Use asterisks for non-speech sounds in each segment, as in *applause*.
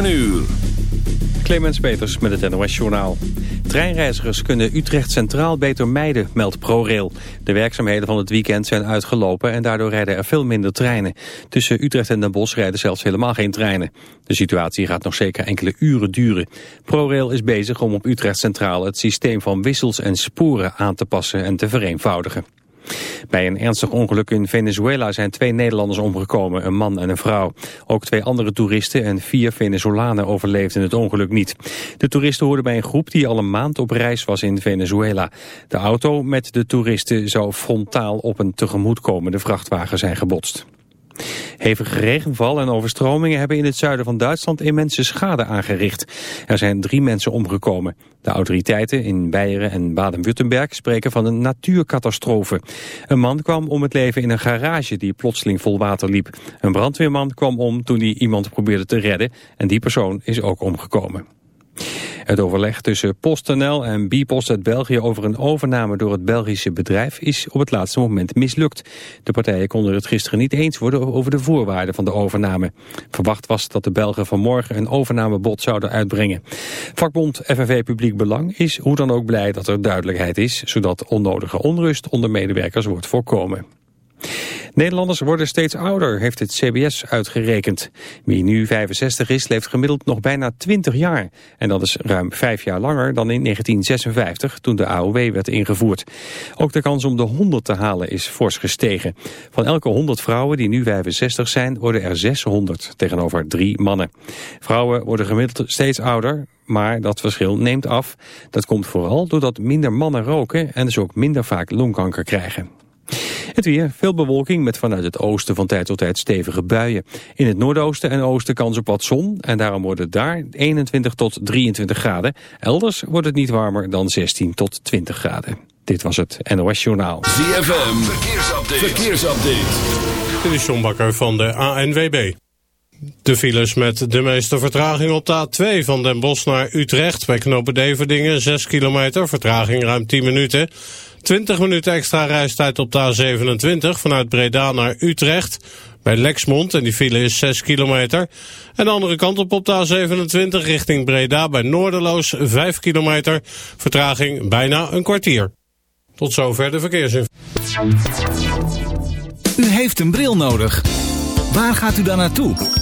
uur. Clemens Peters met het NOS Journaal. Treinreizigers kunnen Utrecht Centraal beter mijden, meldt ProRail. De werkzaamheden van het weekend zijn uitgelopen en daardoor rijden er veel minder treinen. Tussen Utrecht en Den Bosch rijden zelfs helemaal geen treinen. De situatie gaat nog zeker enkele uren duren. ProRail is bezig om op Utrecht Centraal het systeem van wissels en sporen aan te passen en te vereenvoudigen. Bij een ernstig ongeluk in Venezuela zijn twee Nederlanders omgekomen, een man en een vrouw. Ook twee andere toeristen en vier Venezolanen overleefden het ongeluk niet. De toeristen hoorden bij een groep die al een maand op reis was in Venezuela. De auto met de toeristen zou frontaal op een tegemoetkomende vrachtwagen zijn gebotst. Hevige regenval en overstromingen hebben in het zuiden van Duitsland immense schade aangericht. Er zijn drie mensen omgekomen. De autoriteiten in Beieren en Baden-Württemberg spreken van een natuurcatastrofe. Een man kwam om het leven in een garage die plotseling vol water liep. Een brandweerman kwam om toen hij iemand probeerde te redden en die persoon is ook omgekomen. Het overleg tussen PostNL en Bipost uit België over een overname door het Belgische bedrijf is op het laatste moment mislukt. De partijen konden het gisteren niet eens worden over de voorwaarden van de overname. Verwacht was dat de Belgen vanmorgen een overnamebod zouden uitbrengen. Vakbond FNV Publiek Belang is hoe dan ook blij dat er duidelijkheid is, zodat onnodige onrust onder medewerkers wordt voorkomen. Nederlanders worden steeds ouder, heeft het CBS uitgerekend. Wie nu 65 is, leeft gemiddeld nog bijna 20 jaar. En dat is ruim 5 jaar langer dan in 1956, toen de AOW werd ingevoerd. Ook de kans om de 100 te halen is fors gestegen. Van elke 100 vrouwen die nu 65 zijn, worden er 600, tegenover 3 mannen. Vrouwen worden gemiddeld steeds ouder, maar dat verschil neemt af. Dat komt vooral doordat minder mannen roken en dus ook minder vaak longkanker krijgen. Het weer, veel bewolking met vanuit het oosten van tijd tot tijd stevige buien. In het noordoosten en oosten kans op wat zon en daarom wordt het daar 21 tot 23 graden. Elders wordt het niet warmer dan 16 tot 20 graden. Dit was het NOS Journaal. ZFM, verkeersupdate. verkeersupdate. Dit is John Bakker van de ANWB. De files met de meeste vertraging op de A2 van Den Bosch naar Utrecht... bij knopen Deverdingen, 6 kilometer, vertraging ruim 10 minuten... 20 minuten extra reistijd op de A27 vanuit Breda naar Utrecht. Bij Lexmond en die file is 6 kilometer. En de andere kant op op de A27 richting Breda bij Noorderloos 5 kilometer. Vertraging bijna een kwartier. Tot zover de verkeersinformatie. U heeft een bril nodig. Waar gaat u dan naartoe?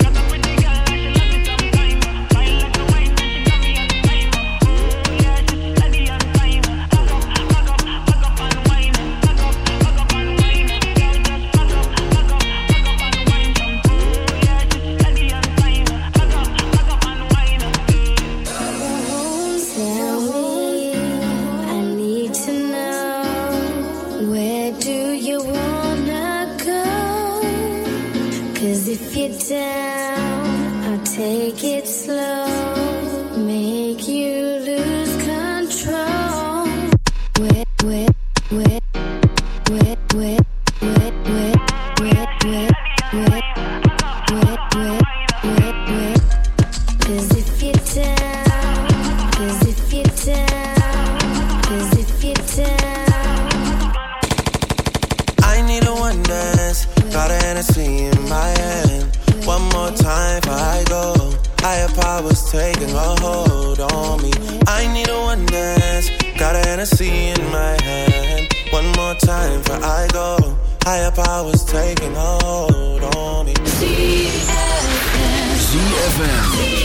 hold on me. I need a one dance, got an Hennessy in my hand. One more time before I go, higher powers taking hold on me. ZFM. ZFM.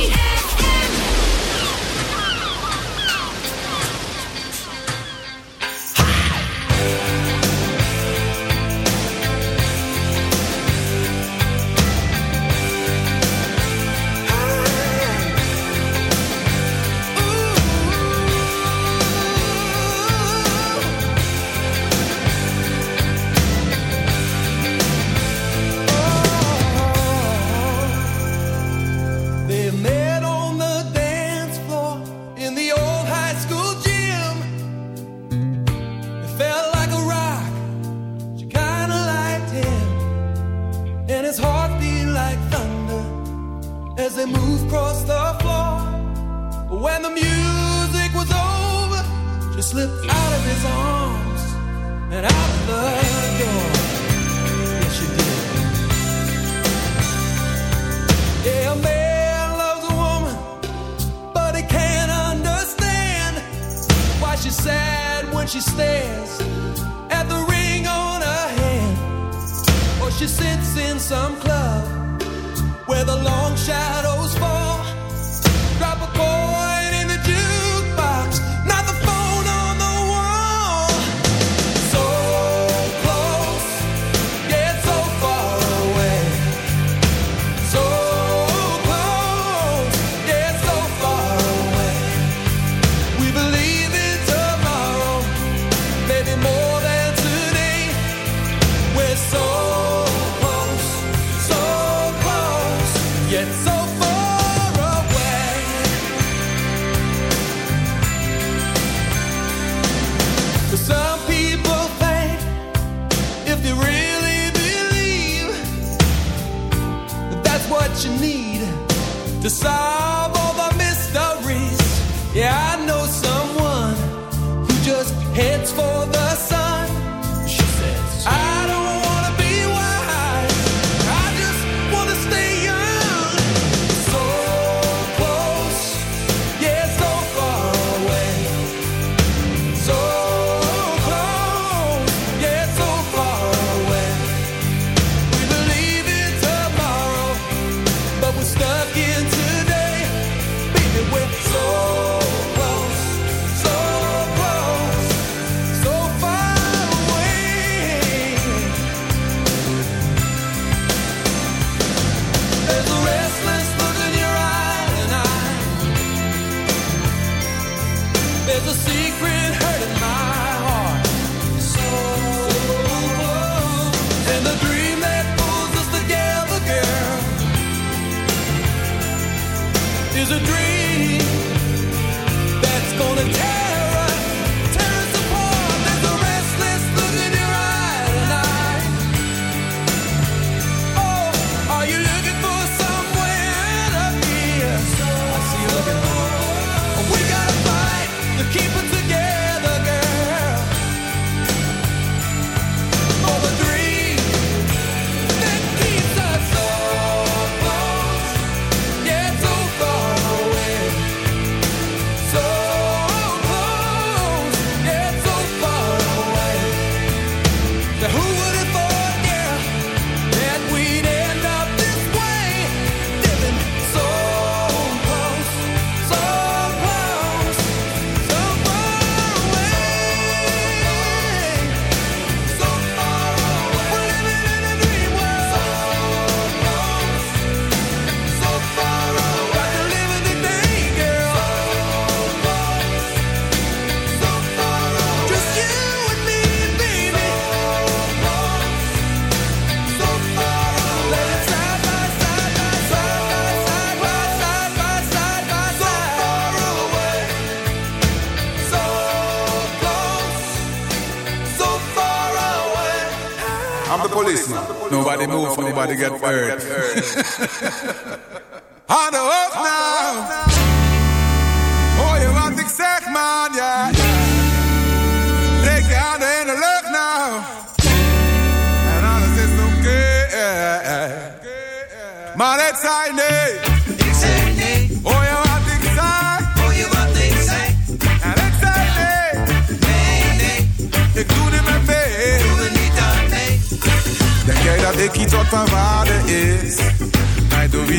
everybody earth. *laughs*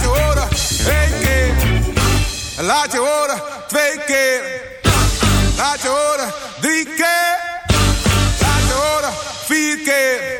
laat je horen. één keer. Laat je horen. Twee keer. Laat je horen. Drie keer. Laat je horen. Vier keer.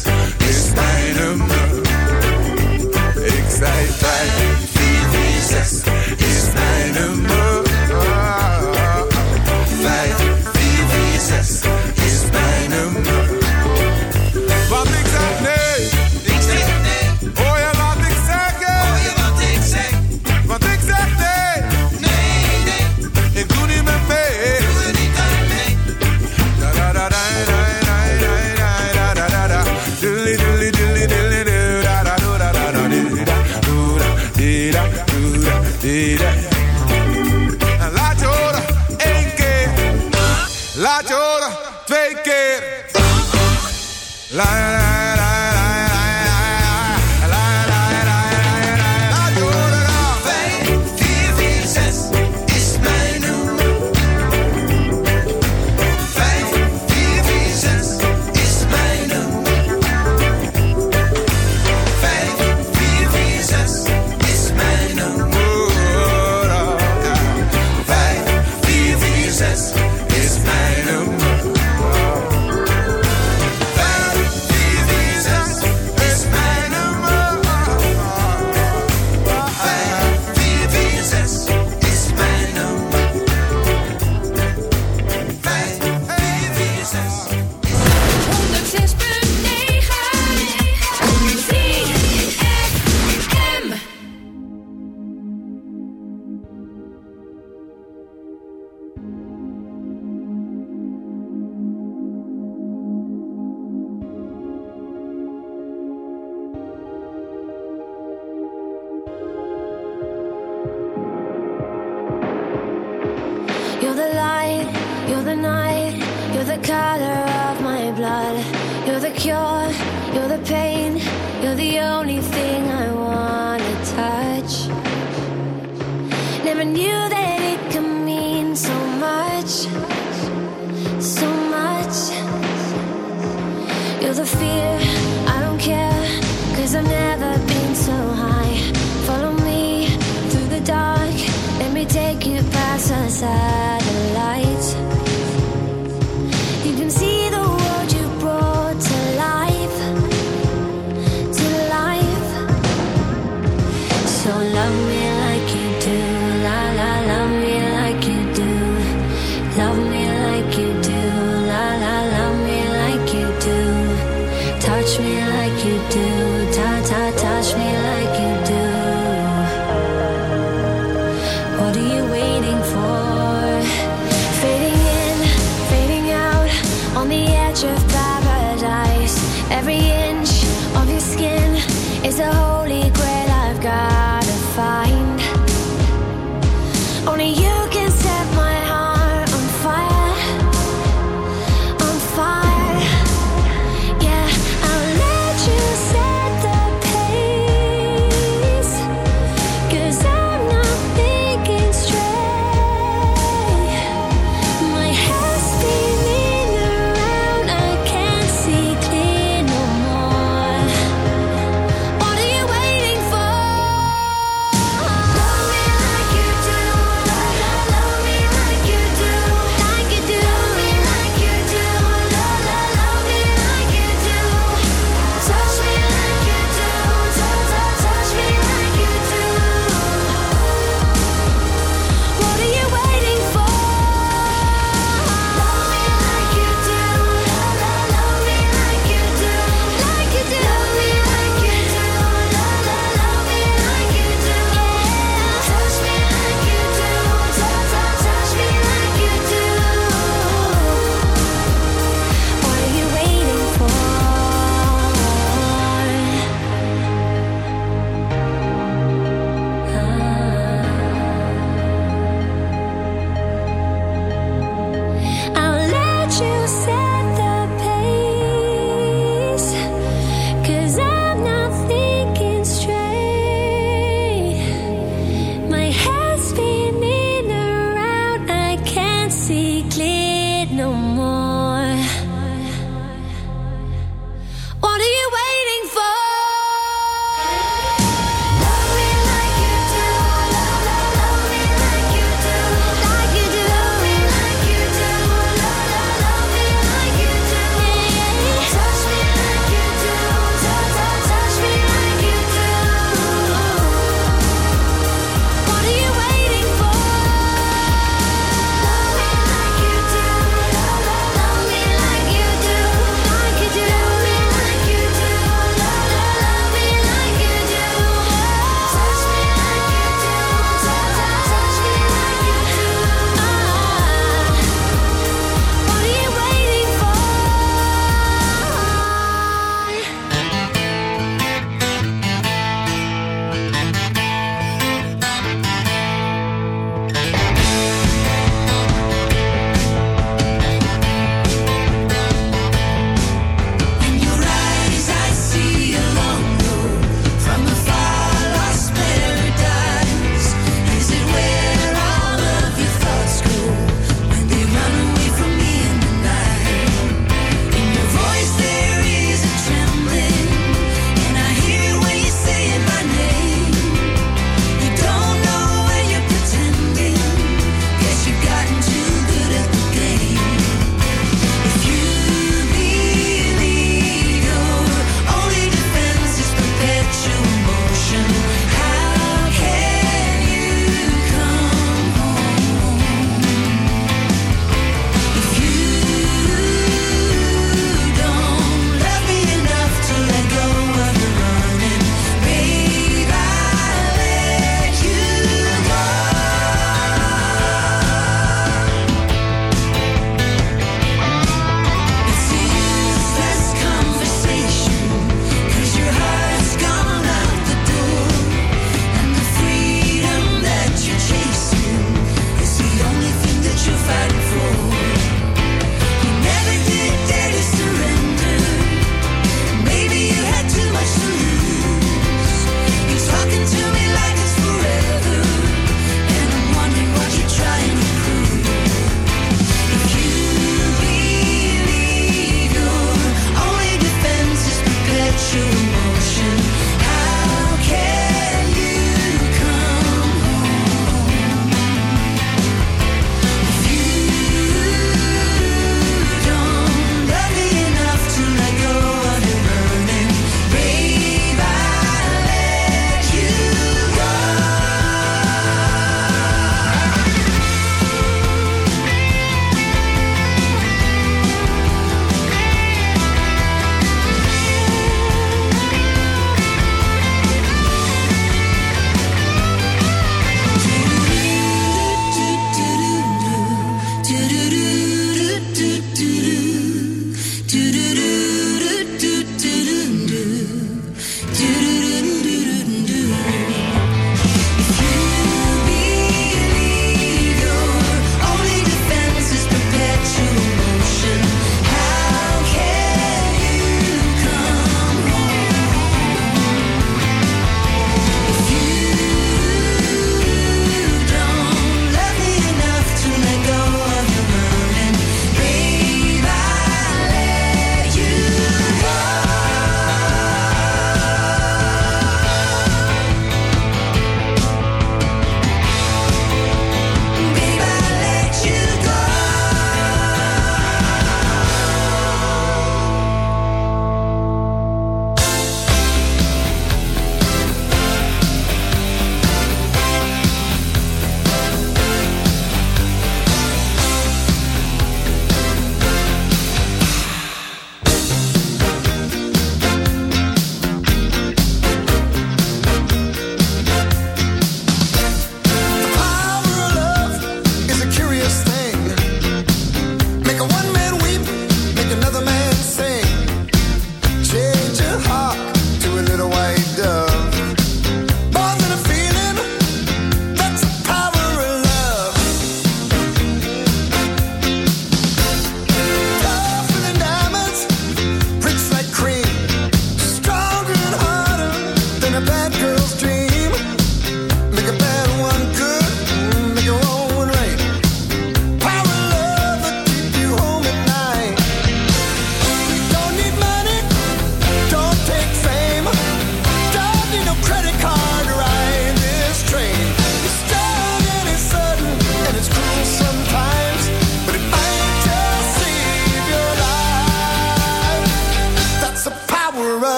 坠爱。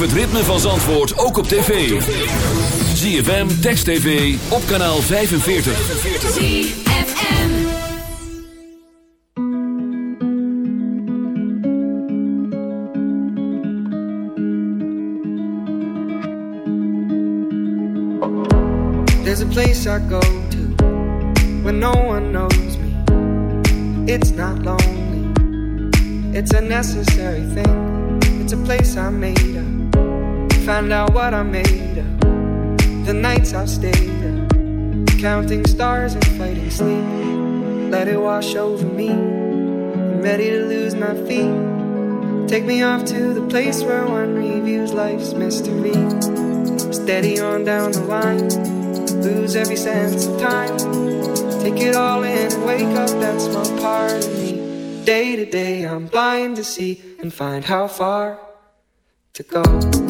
Het ritme van Zandvoort ook op tv. ZFM, Text TV, op kanaal 45. ZFM. There's a place I go to when no one knows me. It's not lonely, it's a necessary thing. It's a place I made up. Find out what I made up. The nights I've stayed up, counting stars and fighting sleep. Let it wash over me. I'm ready to lose my feet. Take me off to the place where one reviews life's mystery. Steady on down the line, lose every sense of time. Take it all in and wake up that small part of me. Day to day, I'm blind to see and find how far to go.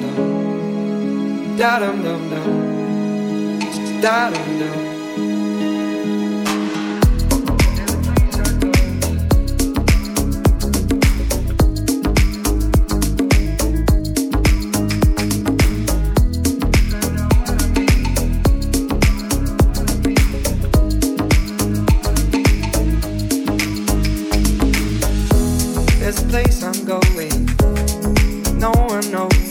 Da dum dum dum. Da dum dum. A place I'm going. No one knows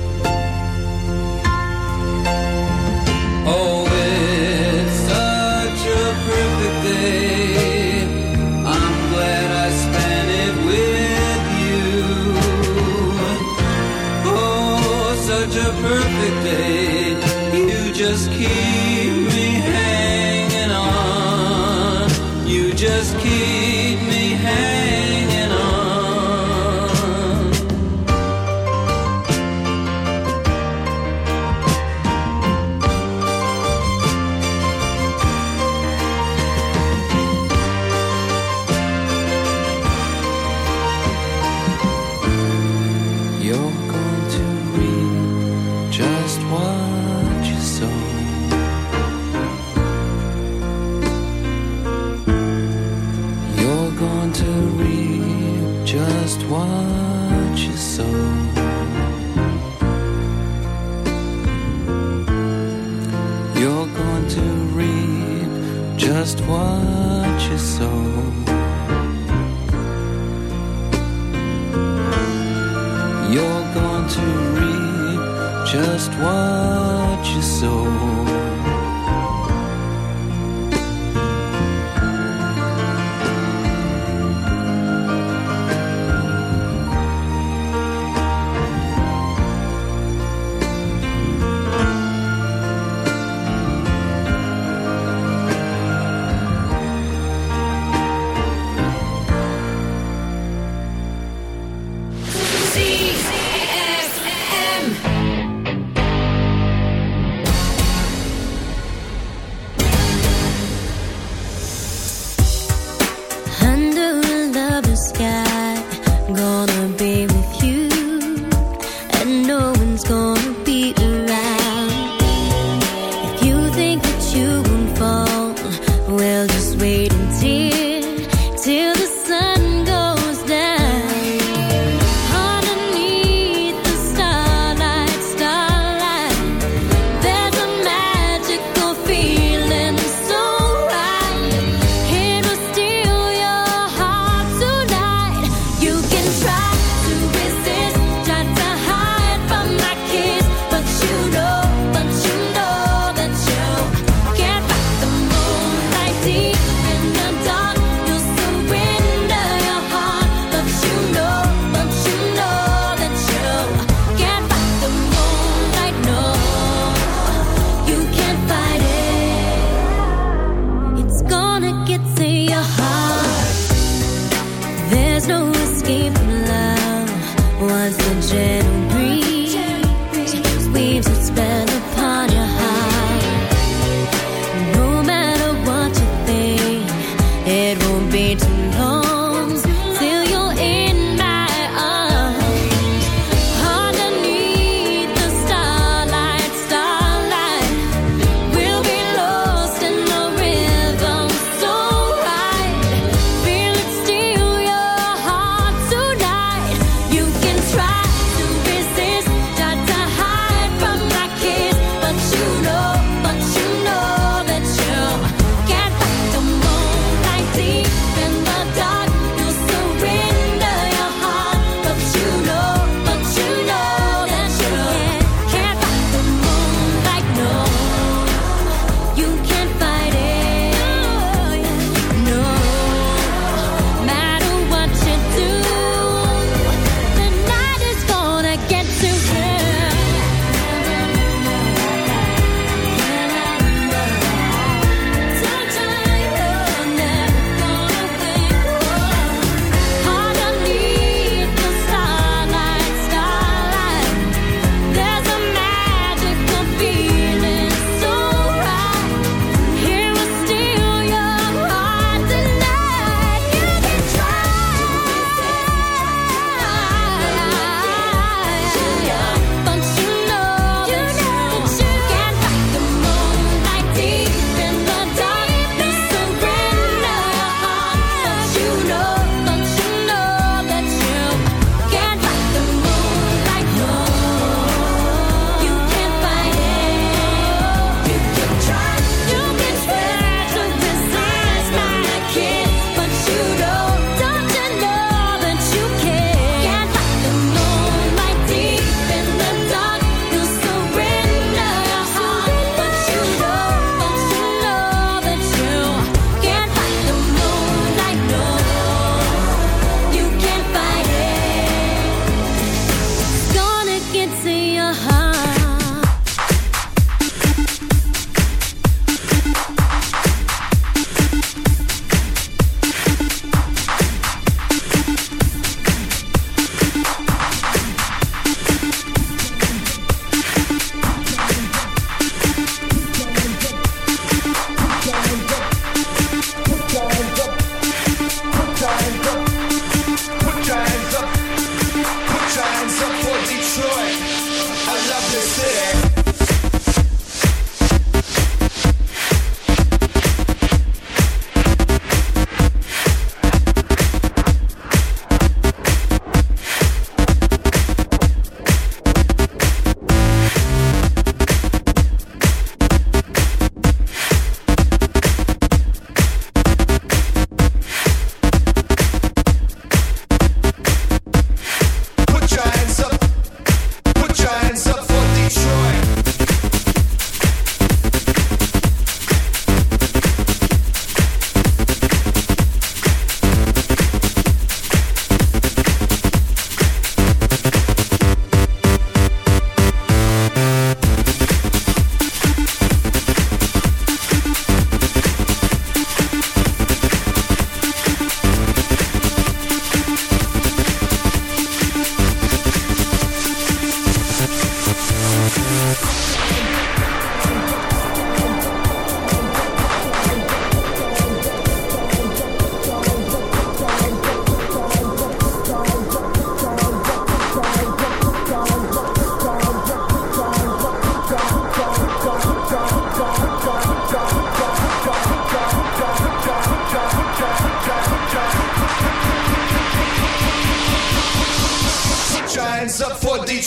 so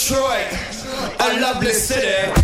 Detroit, a lovely city.